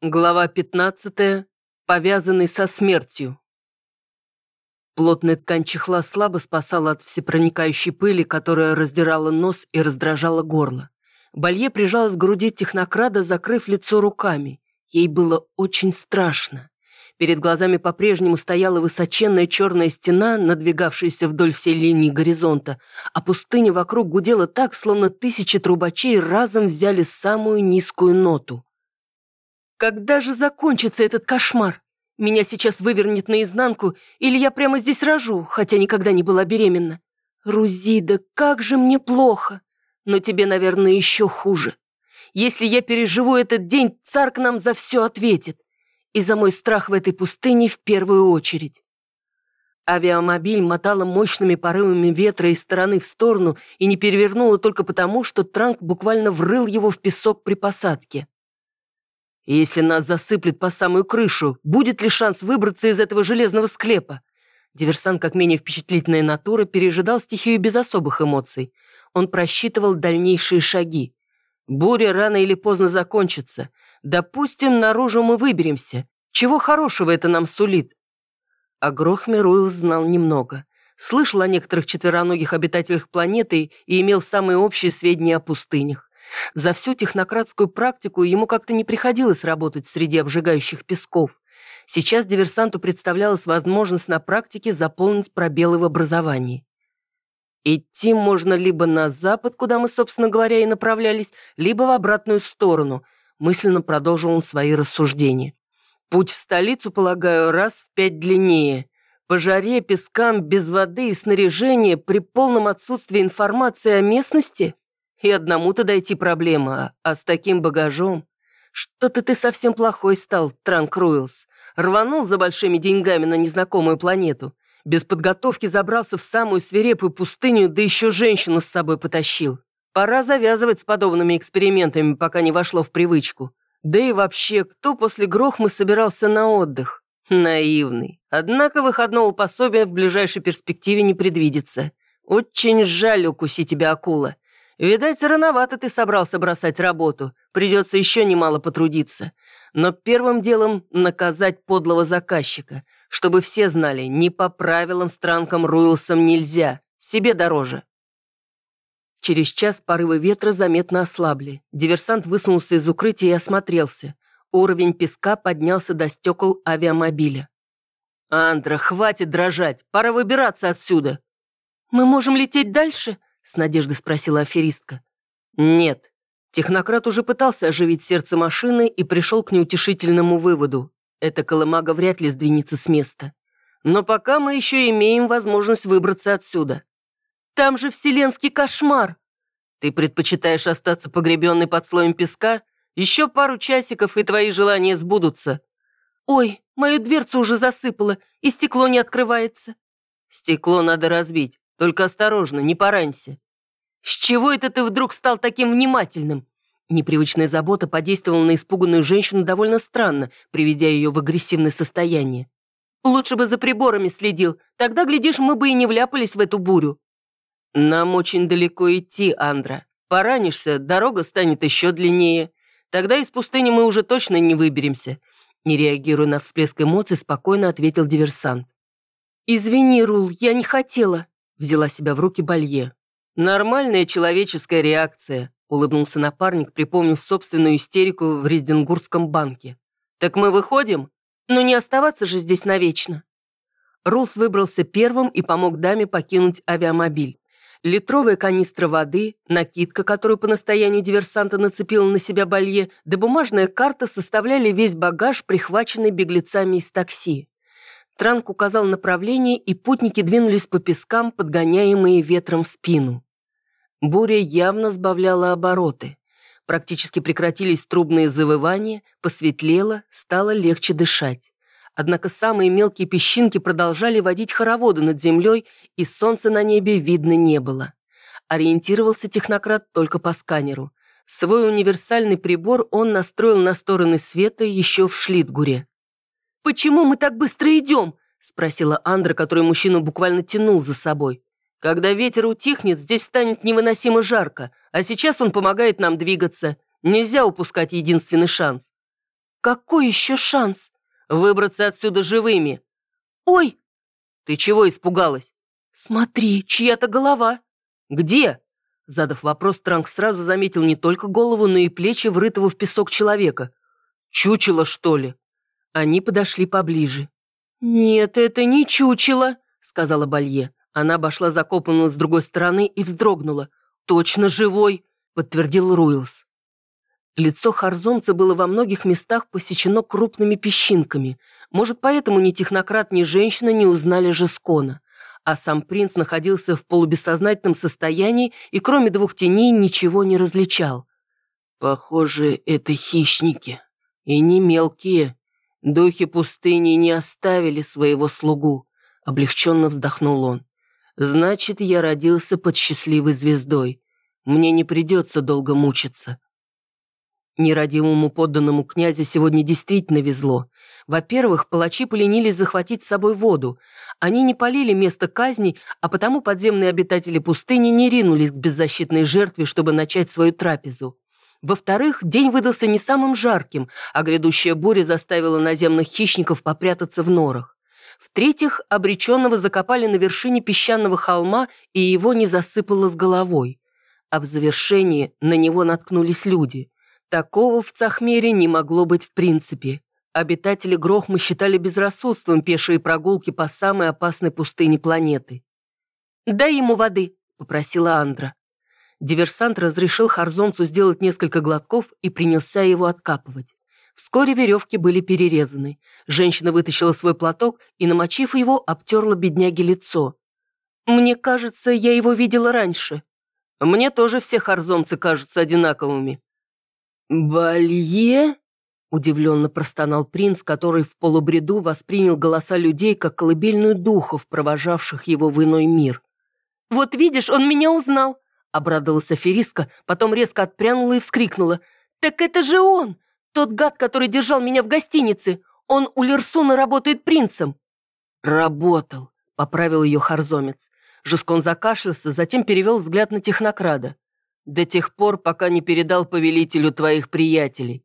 Глава 15. Повязанный со смертью. Плотная ткань чехла слабо спасала от всепроникающей пыли, которая раздирала нос и раздражала горло. Балье прижалась к груди технокрада, закрыв лицо руками. Ей было очень страшно. Перед глазами по-прежнему стояла высоченная черная стена, надвигавшаяся вдоль всей линии горизонта, а пустыня вокруг гудела так, словно тысячи трубачей разом взяли самую низкую ноту. Когда же закончится этот кошмар? Меня сейчас вывернет наизнанку, или я прямо здесь рожу, хотя никогда не была беременна. Рузида, как же мне плохо. Но тебе, наверное, еще хуже. Если я переживу этот день, царк нам за все ответит. И за мой страх в этой пустыне в первую очередь. Авиамобиль мотала мощными порывами ветра из стороны в сторону и не перевернула только потому, что Транк буквально врыл его в песок при посадке. Если нас засыплет по самую крышу, будет ли шанс выбраться из этого железного склепа? Диверсант, как менее впечатлительная натура, пережидал стихию без особых эмоций. Он просчитывал дальнейшие шаги. Буря рано или поздно закончится. Допустим, наружу мы выберемся. Чего хорошего это нам сулит? О Грохме Руэлл знал немного. Слышал о некоторых четвероногих обитателях планеты и имел самые общие сведения о пустынях. За всю технократскую практику ему как-то не приходилось работать среди обжигающих песков. Сейчас диверсанту представлялась возможность на практике заполнить пробелы в образовании. Идти можно либо на запад, куда мы, собственно говоря, и направлялись, либо в обратную сторону, мысленно продолжил он свои рассуждения. Путь в столицу, полагаю, раз в пять длиннее. По жаре, пескам, без воды и снаряжения, при полном отсутствии информации о местности – и одному-то дойти проблема, а с таким багажом... Что-то ты совсем плохой стал, Транк Руэлс. Рванул за большими деньгами на незнакомую планету. Без подготовки забрался в самую свирепую пустыню, да еще женщину с собой потащил. Пора завязывать с подобными экспериментами, пока не вошло в привычку. Да и вообще, кто после Грохмы собирался на отдых? Наивный. Однако выходного пособия в ближайшей перспективе не предвидится. Очень жаль укусить тебя акула. Видать, рановато ты собрался бросать работу. Придется еще немало потрудиться. Но первым делом наказать подлого заказчика, чтобы все знали, не по правилам странкам Руилсом нельзя. Себе дороже. Через час порывы ветра заметно ослабли. Диверсант высунулся из укрытия и осмотрелся. Уровень песка поднялся до стекол авиамобиля. «Андра, хватит дрожать! Пора выбираться отсюда!» «Мы можем лететь дальше?» С надеждой спросила аферистка. Нет. Технократ уже пытался оживить сердце машины и пришел к неутешительному выводу. Эта колымага вряд ли сдвинется с места. Но пока мы еще имеем возможность выбраться отсюда. Там же вселенский кошмар. Ты предпочитаешь остаться погребенной под слоем песка? Еще пару часиков, и твои желания сбудутся. Ой, мою дверцу уже засыпало, и стекло не открывается. Стекло надо разбить. Только осторожно, не поранься. С чего это ты вдруг стал таким внимательным? Непривычная забота подействовала на испуганную женщину довольно странно, приведя ее в агрессивное состояние. Лучше бы за приборами следил, тогда, глядишь, мы бы и не вляпались в эту бурю. Нам очень далеко идти, Андра. Поранишься, дорога станет еще длиннее. Тогда из пустыни мы уже точно не выберемся. Не реагируя на всплеск эмоций, спокойно ответил диверсант. «Извини, Рул, я не хотела», Взяла себя в руки Балье. «Нормальная человеческая реакция», — улыбнулся напарник, припомнив собственную истерику в Резденгурском банке. «Так мы выходим? Ну не оставаться же здесь навечно». Рулс выбрался первым и помог даме покинуть авиамобиль. Литровая канистра воды, накидка, которую по настоянию диверсанта нацепила на себя Балье, да бумажная карта составляли весь багаж, прихваченный беглецами из такси. Транк указал направление, и путники двинулись по пескам, подгоняемые ветром в спину. Буря явно сбавляла обороты. Практически прекратились трубные завывания, посветлело, стало легче дышать. Однако самые мелкие песчинки продолжали водить хороводы над землей, и солнца на небе видно не было. Ориентировался технократ только по сканеру. Свой универсальный прибор он настроил на стороны света еще в Шлитгуре. «Почему мы так быстро идем?» — спросила Андра, которую мужчину буквально тянул за собой. «Когда ветер утихнет, здесь станет невыносимо жарко, а сейчас он помогает нам двигаться. Нельзя упускать единственный шанс». какой еще шанс? Выбраться отсюда живыми. Ой! Ты чего испугалась? Смотри, чья-то голова. Где? Задав вопрос, Транк сразу заметил не только голову, но и плечи врытого в песок человека. Чучело, что ли? Они подошли поближе. «Нет, это не чучело», — сказала Балье. Она обошла закопанного с другой стороны и вздрогнула. «Точно живой», — подтвердил Руилс. Лицо Харзомца было во многих местах посечено крупными песчинками. Может, поэтому ни технократ, ни женщина не узнали Жескона. А сам принц находился в полубессознательном состоянии и кроме двух теней ничего не различал. «Похоже, это хищники. И не мелкие. Духи пустыни не оставили своего слугу», — облегченно вздохнул он. «Значит, я родился под счастливой звездой. Мне не придется долго мучиться». Нерадивому подданному князя сегодня действительно везло. Во-первых, палачи поленились захватить с собой воду. Они не полили место казни, а потому подземные обитатели пустыни не ринулись к беззащитной жертве, чтобы начать свою трапезу. Во-вторых, день выдался не самым жарким, а грядущая буря заставила наземных хищников попрятаться в норах. В-третьих, обреченного закопали на вершине песчаного холма, и его не засыпало с головой. А в завершении на него наткнулись люди – Такого в Цахмере не могло быть в принципе. Обитатели Грохмы считали безрассудством пешие прогулки по самой опасной пустыне планеты. «Дай ему воды», — попросила Андра. Диверсант разрешил Харзонцу сделать несколько глотков и принялся его откапывать. Вскоре веревки были перерезаны. Женщина вытащила свой платок и, намочив его, обтерла бедняге лицо. «Мне кажется, я его видела раньше. Мне тоже все харзомцы кажутся одинаковыми», «Балье?» – удивленно простонал принц, который в полубреду воспринял голоса людей как колыбельную духов, провожавших его в иной мир. «Вот видишь, он меня узнал!» – обрадовалась аферистка, потом резко отпрянула и вскрикнула. «Так это же он! Тот гад, который держал меня в гостинице! Он у Лерсуна работает принцем!» «Работал!» – поправил ее Харзомец. Жескон закашлялся, затем перевел взгляд на технокрада до тех пор, пока не передал повелителю твоих приятелей.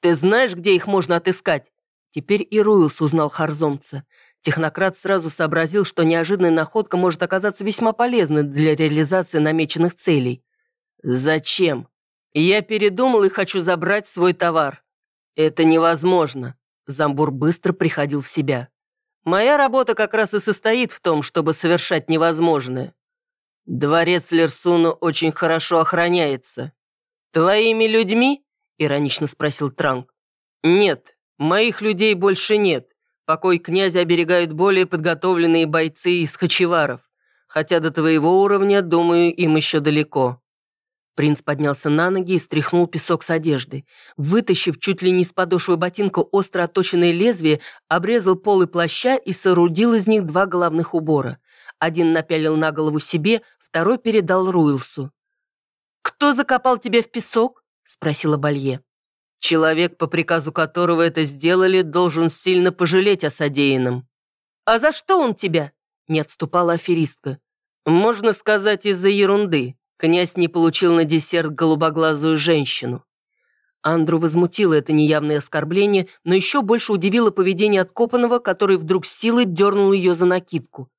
Ты знаешь, где их можно отыскать?» Теперь и Руилс узнал Харзомца. Технократ сразу сообразил, что неожиданная находка может оказаться весьма полезной для реализации намеченных целей. «Зачем? Я передумал и хочу забрать свой товар. Это невозможно». Замбур быстро приходил в себя. «Моя работа как раз и состоит в том, чтобы совершать невозможное. «Дворец Лерсуна очень хорошо охраняется. Твоими людьми?» — иронично спросил Транк. «Нет, моих людей больше нет. Покой князя оберегают более подготовленные бойцы из хачеваров. Хотя до твоего уровня, думаю, им еще далеко». Принц поднялся на ноги и стряхнул песок с одежды. Вытащив чуть ли не с подошвы ботинка остро отточенное лезвие, обрезал полы плаща и соорудил из них два головных убора. Один напялил на голову себе, второй передал Руилсу. «Кто закопал тебя в песок?» — спросила Балье. «Человек, по приказу которого это сделали, должен сильно пожалеть о содеянном». «А за что он тебя?» — не отступала аферистка. «Можно сказать, из-за ерунды. Князь не получил на десерт голубоглазую женщину». Андру возмутило это неявное оскорбление, но еще больше удивило поведение откопанного, который вдруг силой дернул ее за накидку.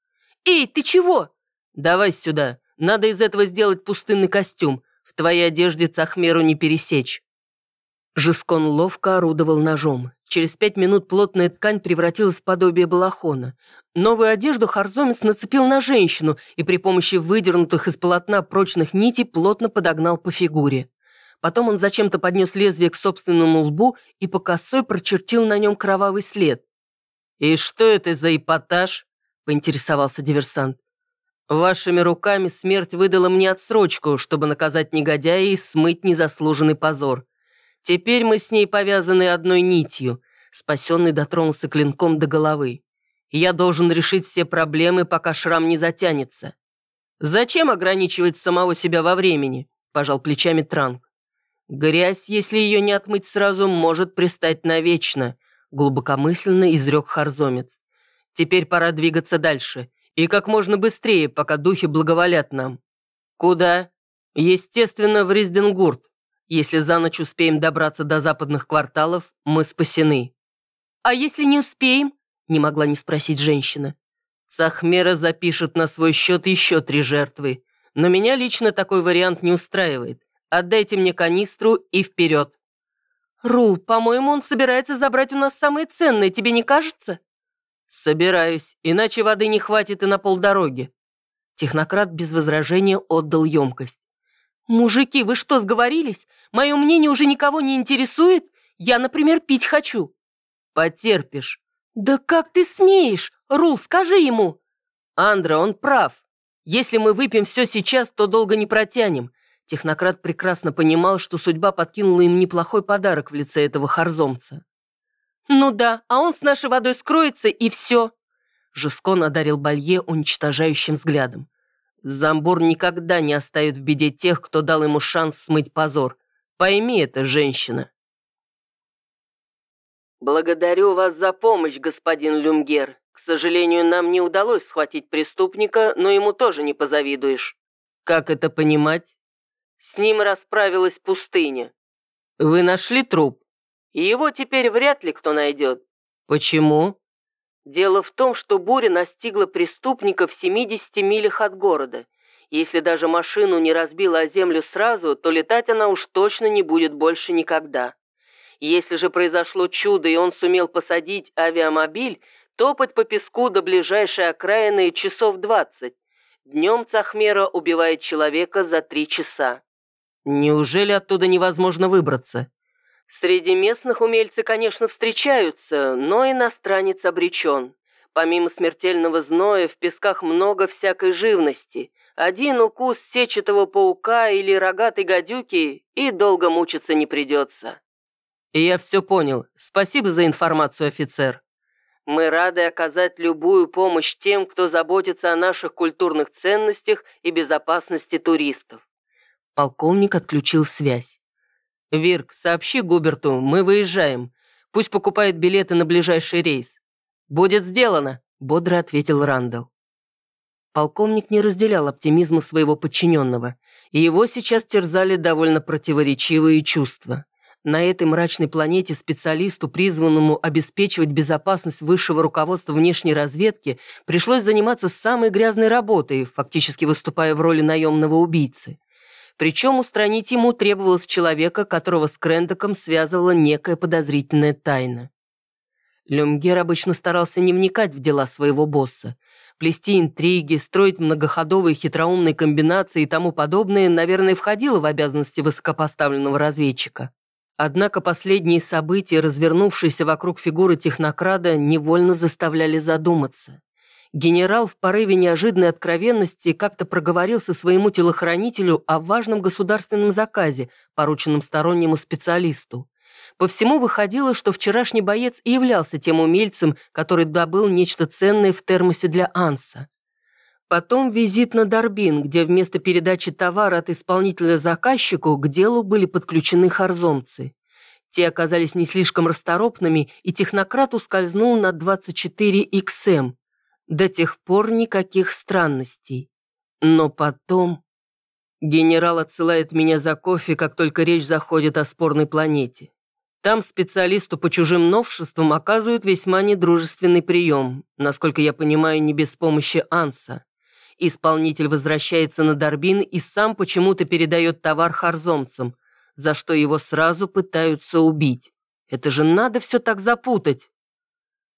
«Эй, ты чего?» «Давай сюда. Надо из этого сделать пустынный костюм. В твоей одежде цахмеру не пересечь». Жискон ловко орудовал ножом. Через пять минут плотная ткань превратилась в подобие балахона. Новую одежду Харзомец нацепил на женщину и при помощи выдернутых из полотна прочных нитей плотно подогнал по фигуре. Потом он зачем-то поднес лезвие к собственному лбу и по косой прочертил на нем кровавый след. «И что это за эпатаж?» – поинтересовался диверсант. Вашими руками смерть выдала мне отсрочку, чтобы наказать негодяя и смыть незаслуженный позор. Теперь мы с ней повязаны одной нитью. Спасенный дотронулся клинком до головы. Я должен решить все проблемы, пока шрам не затянется. Зачем ограничивать самого себя во времени? Пожал плечами Транк. Грязь, если ее не отмыть сразу, может пристать навечно, глубокомысленно изрек Харзомец. Теперь пора двигаться дальше. И как можно быстрее, пока духи благоволят нам. Куда? Естественно, в Ризденгурт. Если за ночь успеем добраться до западных кварталов, мы спасены». «А если не успеем?» — не могла не спросить женщина. Цахмера запишет на свой счет еще три жертвы. Но меня лично такой вариант не устраивает. Отдайте мне канистру и вперед. Рул, по-моему, он собирается забрать у нас самое ценное, тебе не кажется? Собираюсь, иначе воды не хватит и на полдороги. Технократ без возражения отдал емкость. «Мужики, вы что, сговорились? Мое мнение уже никого не интересует? Я, например, пить хочу». «Потерпишь». «Да как ты смеешь? Рул, скажи ему!» «Андра, он прав. Если мы выпьем все сейчас, то долго не протянем». Технократ прекрасно понимал, что судьба подкинула им неплохой подарок в лице этого харзомца. «Ну да, а он с нашей водой скроется, и все!» Жескон одарил Балье уничтожающим взглядом. «Замбур никогда не оставит в беде тех, кто дал ему шанс смыть позор. Пойми это, женщина!» «Благодарю вас за помощь, господин Люмгер. К сожалению, нам не удалось схватить преступника, но ему тоже не позавидуешь». «Как это понимать?» «С ним расправилась пустыня». «Вы нашли труп?» «Его теперь вряд ли кто найдет». «Почему?» «Дело в том, что буря настигла преступника в 70 милях от города. Если даже машину не разбила о землю сразу, то летать она уж точно не будет больше никогда». Если же произошло чудо, и он сумел посадить авиамобиль, топать по песку до ближайшей окраины часов двадцать. Днем Цахмера убивает человека за три часа. Неужели оттуда невозможно выбраться? Среди местных умельцы, конечно, встречаются, но иностранец обречен. Помимо смертельного зноя, в песках много всякой живности. Один укус сетчатого паука или рогатой гадюки, и долго мучиться не придется. «Я все понял. Спасибо за информацию, офицер». «Мы рады оказать любую помощь тем, кто заботится о наших культурных ценностях и безопасности туристов». Полковник отключил связь. «Вирк, сообщи Губерту, мы выезжаем. Пусть покупает билеты на ближайший рейс». «Будет сделано», — бодро ответил Рандall. Полковник не разделял оптимизма своего подчиненного, и его сейчас терзали довольно противоречивые чувства. На этой мрачной планете специалисту, призванному обеспечивать безопасность высшего руководства внешней разведки, пришлось заниматься самой грязной работой, фактически выступая в роли наемного убийцы. Причем устранить ему требовалось человека, которого с Крендоком связывала некая подозрительная тайна. Люмгер обычно старался не вникать в дела своего босса. Плести интриги, строить многоходовые хитроумные комбинации и тому подобное, наверное, входило в обязанности высокопоставленного разведчика. Однако последние события, развернувшиеся вокруг фигуры технокрада, невольно заставляли задуматься. Генерал в порыве неожиданной откровенности как-то проговорился своему телохранителю о важном государственном заказе, порученном стороннему специалисту. По всему выходило, что вчерашний боец и являлся тем умельцем, который добыл нечто ценное в термосе для Анса. Потом визит на Дорбин, где вместо передачи товара от исполнителя заказчику к делу были подключены харзомцы. Те оказались не слишком расторопными, и технократ ускользнул на 24XM. До тех пор никаких странностей. Но потом... Генерал отсылает меня за кофе, как только речь заходит о спорной планете. Там специалисту по чужим новшествам оказывают весьма недружественный прием, насколько я понимаю, не без помощи Анса. Исполнитель возвращается на Дорбин и сам почему-то передает товар харзомцам, за что его сразу пытаются убить. Это же надо все так запутать.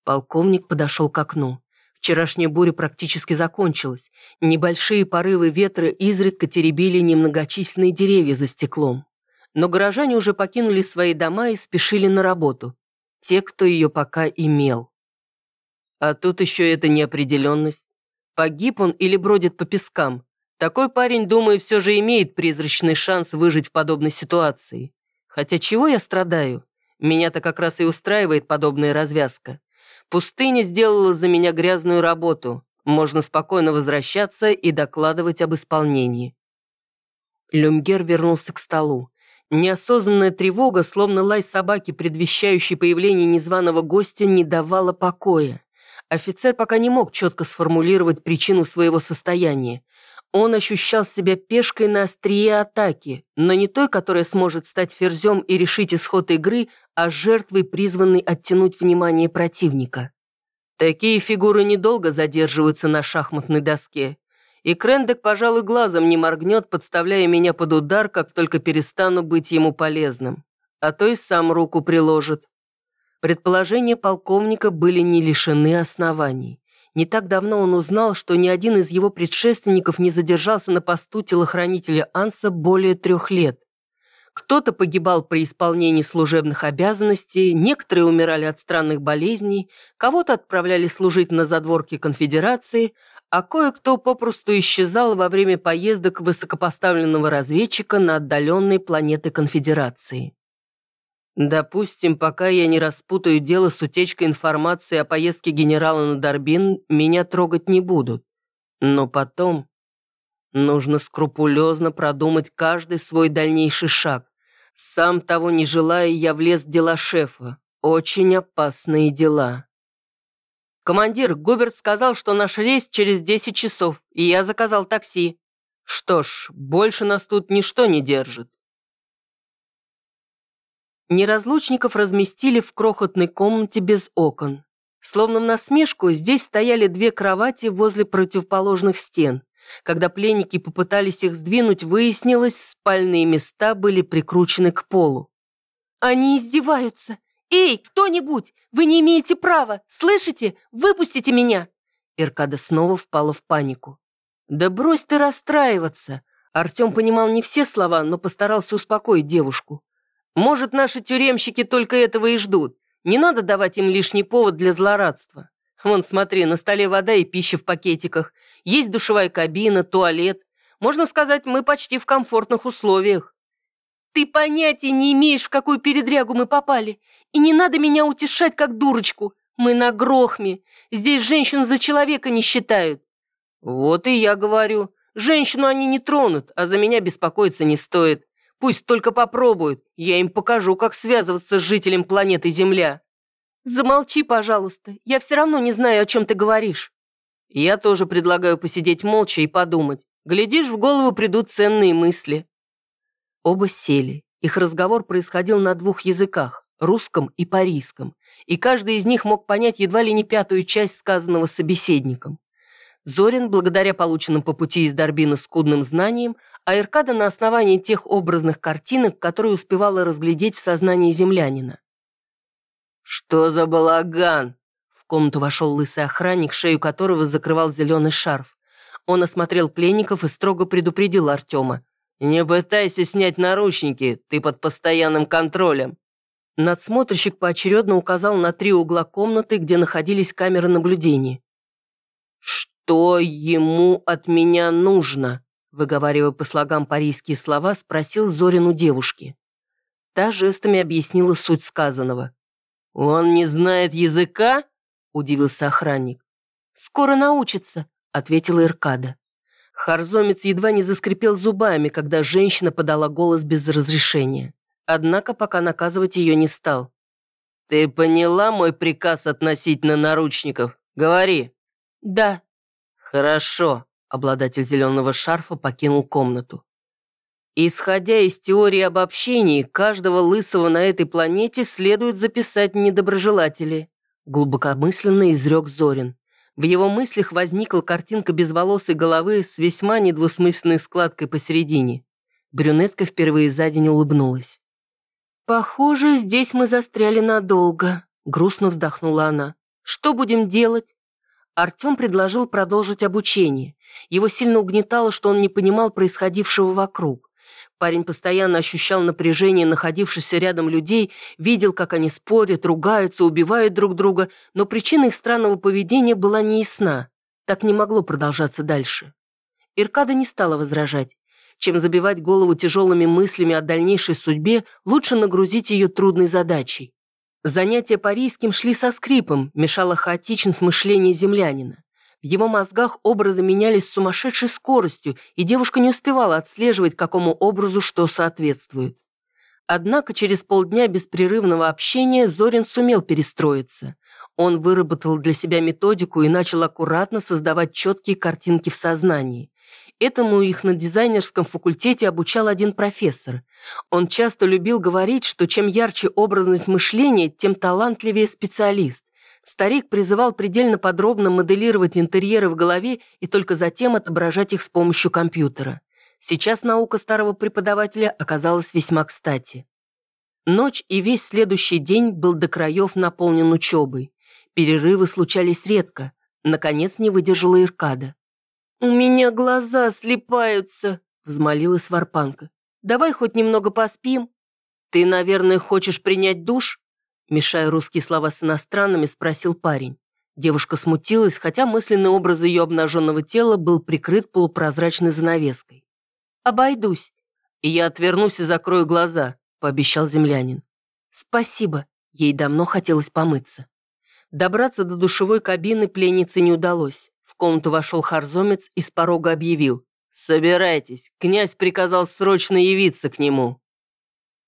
Полковник подошел к окну. Вчерашняя буря практически закончилась. Небольшие порывы ветра изредка теребили немногочисленные деревья за стеклом. Но горожане уже покинули свои дома и спешили на работу. Те, кто ее пока имел. А тут еще эта неопределенность. Погиб он или бродит по пескам? Такой парень, думаю, все же имеет призрачный шанс выжить в подобной ситуации. Хотя чего я страдаю? Меня-то как раз и устраивает подобная развязка. Пустыня сделала за меня грязную работу. Можно спокойно возвращаться и докладывать об исполнении. Люмгер вернулся к столу. Неосознанная тревога, словно лай собаки, предвещающей появление незваного гостя, не давала покоя. Офицер пока не мог четко сформулировать причину своего состояния. Он ощущал себя пешкой на острие атаки, но не той, которая сможет стать ферзем и решить исход игры, а жертвой, призванной оттянуть внимание противника. Такие фигуры недолго задерживаются на шахматной доске. И Крендек, пожалуй, глазом не моргнет, подставляя меня под удар, как только перестану быть ему полезным. А то и сам руку приложит. Предположения полковника были не лишены оснований. Не так давно он узнал, что ни один из его предшественников не задержался на посту телохранителя Анса более трех лет. Кто-то погибал при исполнении служебных обязанностей, некоторые умирали от странных болезней, кого-то отправляли служить на задворке конфедерации, а кое-кто попросту исчезал во время поездок высокопоставленного разведчика на отдаленные планеты конфедерации. Допустим, пока я не распутаю дело с утечкой информации о поездке генерала на Дорбин, меня трогать не будут. Но потом нужно скрупулезно продумать каждый свой дальнейший шаг. Сам того не желая, я влез в дела шефа. Очень опасные дела. «Командир, Губерт сказал, что наш рейс через 10 часов, и я заказал такси. Что ж, больше нас тут ничто не держит». Неразлучников разместили в крохотной комнате без окон. Словно в насмешку, здесь стояли две кровати возле противоположных стен. Когда пленники попытались их сдвинуть, выяснилось, спальные места были прикручены к полу. «Они издеваются! Эй, кто-нибудь! Вы не имеете права! Слышите? Выпустите меня!» Иркада снова впала в панику. «Да брось ты расстраиваться!» Артем понимал не все слова, но постарался успокоить девушку. «Может, наши тюремщики только этого и ждут. Не надо давать им лишний повод для злорадства. Вон, смотри, на столе вода и пища в пакетиках. Есть душевая кабина, туалет. Можно сказать, мы почти в комфортных условиях. Ты понятия не имеешь, в какую передрягу мы попали. И не надо меня утешать, как дурочку. Мы на Грохме. Здесь женщин за человека не считают. Вот и я говорю. Женщину они не тронут, а за меня беспокоиться не стоит. Пусть только попробуют. Я им покажу, как связываться с жителем планеты Земля. Замолчи, пожалуйста. Я все равно не знаю, о чем ты говоришь. Я тоже предлагаю посидеть молча и подумать. Глядишь, в голову придут ценные мысли. Оба сели. Их разговор происходил на двух языках – русском и парийском, и каждый из них мог понять едва ли не пятую часть сказанного собеседником. Зорин, благодаря полученным по пути из Дорбина скудным знаниям, а Иркада на основании тех образных картинок, которые успевала разглядеть в сознании землянина. «Что за балаган?» В комнату вошел лысый охранник, шею которого закрывал зеленый шарф. Он осмотрел пленников и строго предупредил Артема. «Не пытайся снять наручники, ты под постоянным контролем». Надсмотрщик поочередно указал на три угла комнаты, где находились камеры наблюдения. «Что ему от меня нужно?» Выговаривая по слогам парийские слова, спросил Зорин у девушки. Та жестами объяснила суть сказанного. «Он не знает языка?» – удивился охранник. «Скоро научится», – ответила Иркада. Харзомец едва не заскрипел зубами, когда женщина подала голос без разрешения. Однако пока наказывать ее не стал. «Ты поняла мой приказ относительно наручников? Говори». «Да». «Хорошо», — обладатель зеленого шарфа покинул комнату. Исходя из теории обобщений, каждого лысого на этой планете следует записать недоброжелатели, глубокомысленно изрек Зорин. В его мыслях возникла картинка безволосой головы с весьма недвусмысленной складкой посередине. Брюнетка впервые за день улыбнулась. «Похоже, здесь мы застряли надолго», — грустно вздохнула она. «Что будем делать?» Артем предложил продолжить обучение. Его сильно угнетало, что он не понимал происходившего вокруг. Парень постоянно ощущал напряжение находившихся рядом людей, видел, как они спорят, ругаются, убивают друг друга, но причина их странного поведения была неясна. Так не могло продолжаться дальше. Иркада не стала возражать. Чем забивать голову тяжелыми мыслями о дальнейшей судьбе, лучше нагрузить ее трудной задачей. Занятия парийским шли со скрипом, мешало хаотичность мышления землянина. В его мозгах образы менялись с сумасшедшей скоростью, и девушка не успевала отслеживать, какому образу что соответствует. Однако через полдня беспрерывного общения Зорин сумел перестроиться. Он выработал для себя методику и начал аккуратно создавать четкие картинки в сознании. Этому их на дизайнерском факультете обучал один профессор. Он часто любил говорить, что чем ярче образность мышления, тем талантливее специалист. Старик призывал предельно подробно моделировать интерьеры в голове и только затем отображать их с помощью компьютера. Сейчас наука старого преподавателя оказалась весьма кстати. Ночь и весь следующий день был до краев наполнен учебой. Перерывы случались редко. Наконец не выдержала Иркада. «У меня глаза слепаются», — взмолилась Варпанка. «Давай хоть немного поспим». «Ты, наверное, хочешь принять душ?» Мешая русские слова с иностранными, спросил парень. Девушка смутилась, хотя мысленный образ ее обнаженного тела был прикрыт полупрозрачной занавеской. «Обойдусь». «И я отвернусь и закрою глаза», — пообещал землянин. «Спасибо». Ей давно хотелось помыться. Добраться до душевой кабины пленнице не удалось. В комнату вошел харзомец и с порога объявил. «Собирайтесь, князь приказал срочно явиться к нему».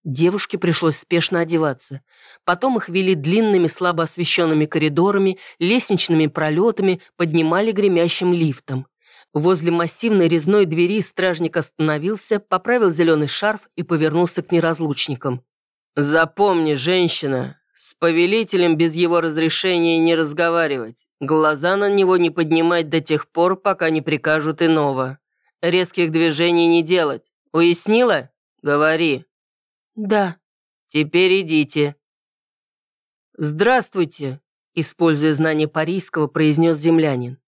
Девушке пришлось спешно одеваться. Потом их вели длинными слабо освещенными коридорами, лестничными пролетами, поднимали гремящим лифтом. Возле массивной резной двери стражник остановился, поправил зеленый шарф и повернулся к неразлучникам. «Запомни, женщина, с повелителем без его разрешения не разговаривать. Глаза на него не поднимать до тех пор, пока не прикажут иного. Резких движений не делать. Уяснила? Говори. Да. Теперь идите. Здравствуйте, используя знание парийского, произнес землянин.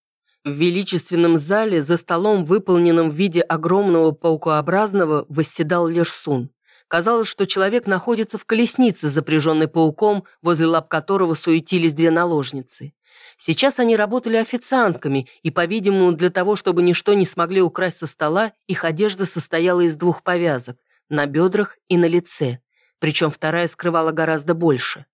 В величественном зале за столом, выполненным в виде огромного паукообразного, восседал Лерсун. Казалось, что человек находится в колеснице, запряженной пауком, возле лап которого суетились две наложницы. Сейчас они работали официантками, и, по-видимому, для того, чтобы ничто не смогли украсть со стола, их одежда состояла из двух повязок – на бедрах и на лице, причем вторая скрывала гораздо больше.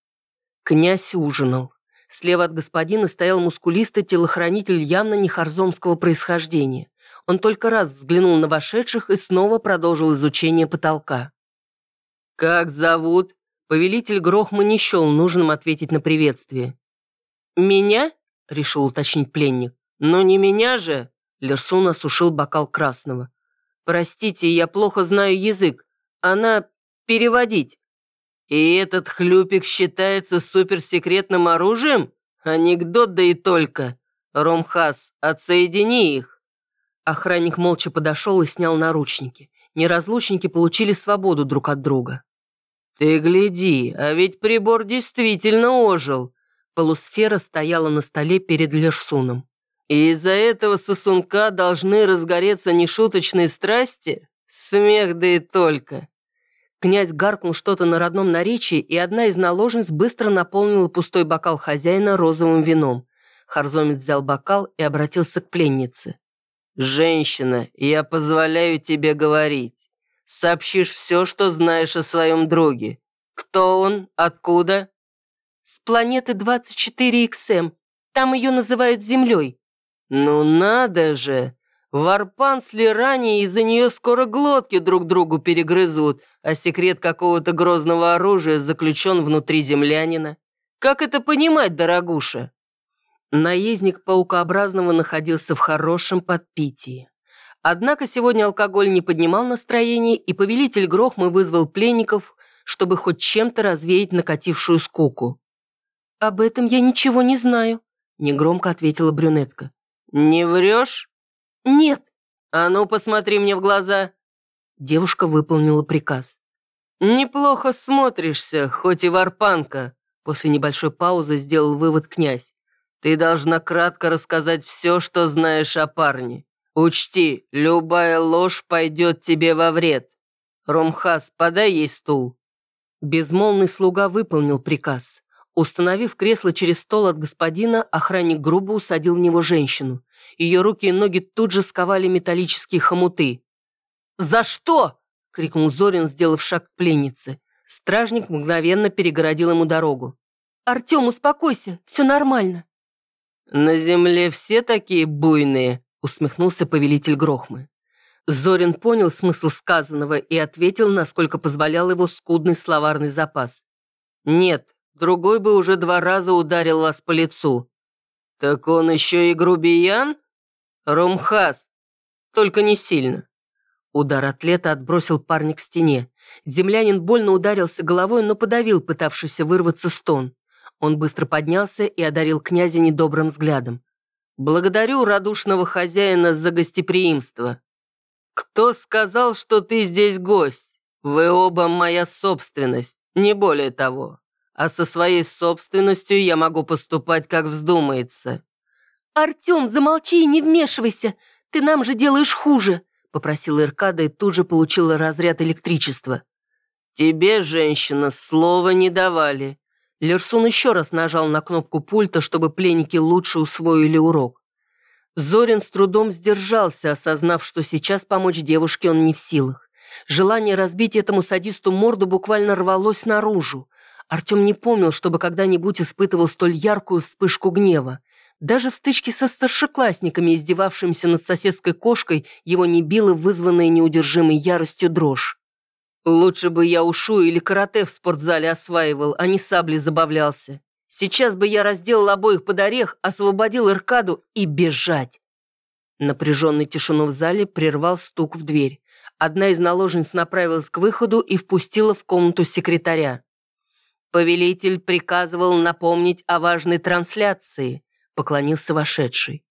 Князь ужинал. Слева от господина стоял мускулистый телохранитель явно не харзомского происхождения. Он только раз взглянул на вошедших и снова продолжил изучение потолка. «Как зовут?» Повелитель Грохма не счел нужным ответить на приветствие. «Меня?» — решил уточнить пленник. «Но не меня же!» — Лерсун осушил бокал красного. «Простите, я плохо знаю язык. Она переводить». «И этот хлюпик считается суперсекретным оружием? Анекдот да и только. Ромхас, отсоедини их». Охранник молча подошел и снял наручники. Неразлучники получили свободу друг от друга. «Ты гляди, а ведь прибор действительно ожил!» Полусфера стояла на столе перед Лерсуном. «И из-за этого сосунка должны разгореться нешуточные страсти? Смех да и только!» Князь гаркнул что-то на родном наречии, и одна из наложниц быстро наполнила пустой бокал хозяина розовым вином. Харзомец взял бокал и обратился к пленнице. «Женщина, я позволяю тебе говорить сообщишь все, что знаешь о своем друге. Кто он? Откуда?» «С планеты 24XM. Там ее называют Землей». «Ну надо же! Варпан с Лирани из-за нее скоро глотки друг другу перегрызут, а секрет какого-то грозного оружия заключен внутри землянина. Как это понимать, дорогуша?» Наездник паукообразного находился в хорошем подпитии. Однако сегодня алкоголь не поднимал настроение, и повелитель Грохмы вызвал пленников, чтобы хоть чем-то развеять накатившую скуку. «Об этом я ничего не знаю», — негромко ответила брюнетка. «Не врешь?» «Нет». «А ну, посмотри мне в глаза». Девушка выполнила приказ. «Неплохо смотришься, хоть и варпанка», — после небольшой паузы сделал вывод князь. «Ты должна кратко рассказать все, что знаешь о парне. Учти, любая ложь пойдет тебе во вред. Ромхас, подай ей стул». Безмолвный слуга выполнил приказ. Установив кресло через стол от господина, охранник грубо усадил в него женщину. Ее руки и ноги тут же сковали металлические хомуты. «За что?» — крикнул Зорин, сделав шаг к пленнице. Стражник мгновенно перегородил ему дорогу. «Артем, успокойся, все нормально». «На земле все такие буйные», усмехнулся повелитель Грохмы. Зорин понял смысл сказанного и ответил, насколько позволял его скудный словарный запас. «Нет, другой бы уже два раза ударил вас по лицу». «Так он еще и грубиян?» «Румхас, только не сильно». Удар атлета отбросил парня к стене. Землянин больно ударился головой, но подавил пытавшийся вырваться стон. Он быстро поднялся и одарил князя недобрым взглядом. «Благодарю радушного хозяина за гостеприимство. Кто сказал, что ты здесь гость? Вы оба моя собственность, не более того. А со своей собственностью я могу поступать, как вздумается». «Артем, замолчи и не вмешивайся. Ты нам же делаешь хуже», попросила Иркада и тут же получила разряд электричества. «Тебе, женщина, слова не давали». Лерсун еще раз нажал на кнопку пульта, чтобы пленники лучше усвоили урок. Зорин с трудом сдержался, осознав, что сейчас помочь девушке он не в силах. Желание разбить этому садисту морду буквально рвалось наружу. Артем не помнил, чтобы когда-нибудь испытывал столь яркую вспышку гнева. Даже в стычке со старшеклассниками, издевавшимися над соседской кошкой, его не била вызванная неудержимой яростью дрожь. Лучше бы я ушу или карате в спортзале осваивал, а не сабли забавлялся. Сейчас бы я разделал обоих под орех, освободил Иркаду и бежать. Напряженную тишину в зале прервал стук в дверь. Одна из наложниц направилась к выходу и впустила в комнату секретаря. Повелитель приказывал напомнить о важной трансляции поклонился вошедший.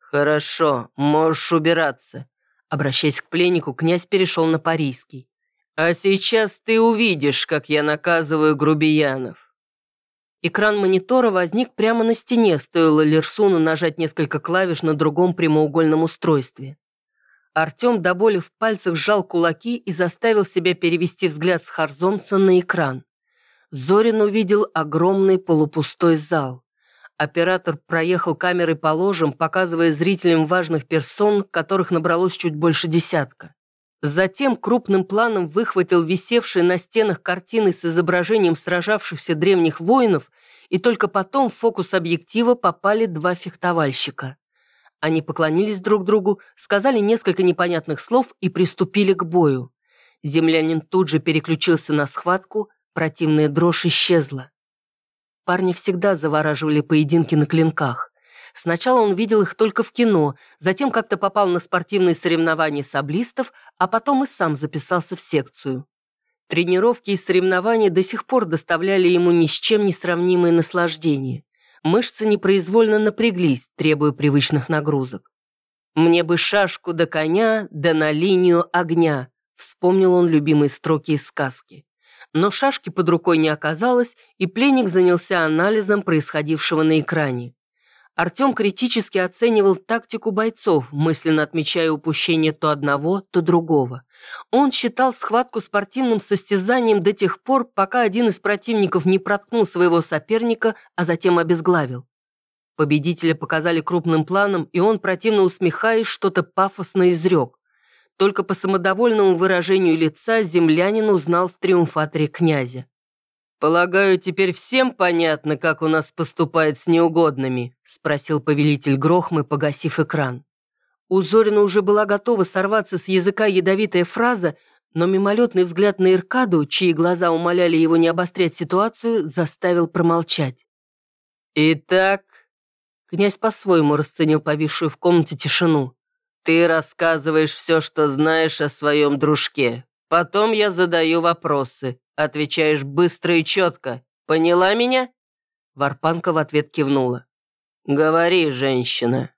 «Хорошо, можешь убираться». Обращаясь к пленнику, князь перешел на парийский. «А сейчас ты увидишь, как я наказываю грубиянов». Экран монитора возник прямо на стене, стоило Лерсуну нажать несколько клавиш на другом прямоугольном устройстве. Артем до боли в пальцах сжал кулаки и заставил себя перевести взгляд с Харзомца на экран. Зорин увидел огромный полупустой зал. Оператор проехал камерой по ложам, показывая зрителям важных персон, которых набралось чуть больше десятка. Затем крупным планом выхватил висевшие на стенах картины с изображением сражавшихся древних воинов, и только потом в фокус объектива попали два фехтовальщика. Они поклонились друг другу, сказали несколько непонятных слов и приступили к бою. Землянин тут же переключился на схватку, противная дрожь исчезла. Парни всегда завораживали поединки на клинках. Сначала он видел их только в кино, затем как-то попал на спортивные соревнования саблистов, а потом и сам записался в секцию. Тренировки и соревнования до сих пор доставляли ему ни с чем не сравнимые наслаждения. Мышцы непроизвольно напряглись, требуя привычных нагрузок. «Мне бы шашку до коня, да на линию огня», вспомнил он любимые строки из сказки но шашки под рукой не оказалось, и пленник занялся анализом происходившего на экране. Артем критически оценивал тактику бойцов, мысленно отмечая упущение то одного, то другого. Он считал схватку спортивным состязанием до тех пор, пока один из противников не проткнул своего соперника, а затем обезглавил. Победителя показали крупным планом, и он, противно усмехаясь, что-то пафосно изрек. Только по самодовольному выражению лица землянин узнал в триумфаторе князя. «Полагаю, теперь всем понятно, как у нас поступает с неугодными?» – спросил повелитель Грохмы, погасив экран. У Зорина уже была готова сорваться с языка ядовитая фраза, но мимолетный взгляд на Иркаду, чьи глаза умоляли его не обострять ситуацию, заставил промолчать. «Итак...» Князь по-своему расценил повисшую в комнате тишину. Ты рассказываешь все, что знаешь о своем дружке. Потом я задаю вопросы. Отвечаешь быстро и четко. Поняла меня?» Варпанка в ответ кивнула. «Говори, женщина».